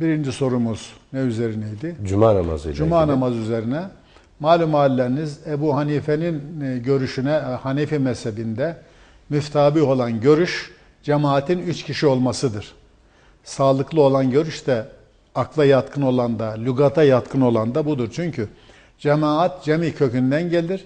birinci sorumuz ne üzerineydi? Cuma namazı Cuma ilgili. namazı üzerine. Malum halleriniz Ebu Hanife'nin e, görüşüne, e, Hanefi mezhebinde müftabi olan görüş cemaatin üç kişi olmasıdır. Sağlıklı olan görüş de akla yatkın olan da, lügata yatkın olan da budur. Çünkü cemaat cemi kökünden gelir.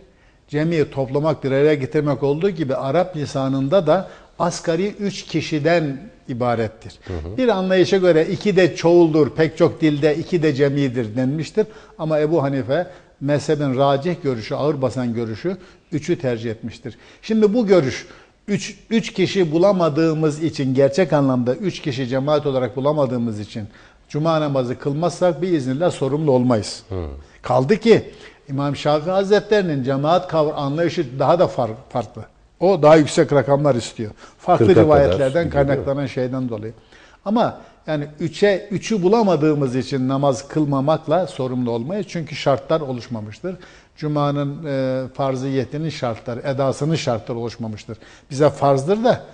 Cemi toplamak, bir araya getirmek olduğu gibi Arap lisanında da asgari üç kişiden ibarettir. Bir anlayışa göre iki de çoğuldur, pek çok dilde iki de cemidir denmiştir. Ama Ebu Hanife mezhebin racih görüşü, ağır basan görüşü üçü tercih etmiştir. Şimdi bu görüş üç, üç kişi bulamadığımız için, gerçek anlamda üç kişi cemaat olarak bulamadığımız için cuma namazı kılmazsak biiznillah sorumlu olmayız. Kaldı ki İmam Şafii Hazretlerinin cemaat kavr anlayışı daha da far- farklı. O daha yüksek rakamlar istiyor. Farklı kadar rivayetlerden mi? kaynaklanan şeyden dolayı. Ama yani üçe üçü bulamadığımız için namaz kılmamakla sorumlu olmayız. Çünkü şartlar oluşmamıştır. Cuma'nın e, farziyetinin şartları, edasının şartları oluşmamıştır. Bize farzdır da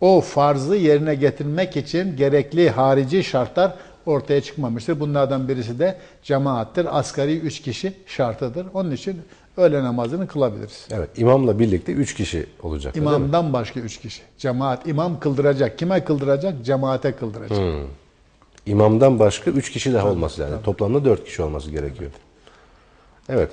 o farzı yerine getirmek için gerekli harici şartlar ortaya çıkmamıştır. Bunlardan birisi de cemaattir. Asgari üç kişi şartıdır. Onun için öğle namazını kılabiliriz. Evet, imamla birlikte üç kişi olacak. İmamdan başka üç kişi. Cemaat, imam kıldıracak. Kime kıldıracak? Cemaate kıldıracak. İmamdan başka üç kişi daha olması lazım. Toplamda dört kişi olması gerekiyor. Evet.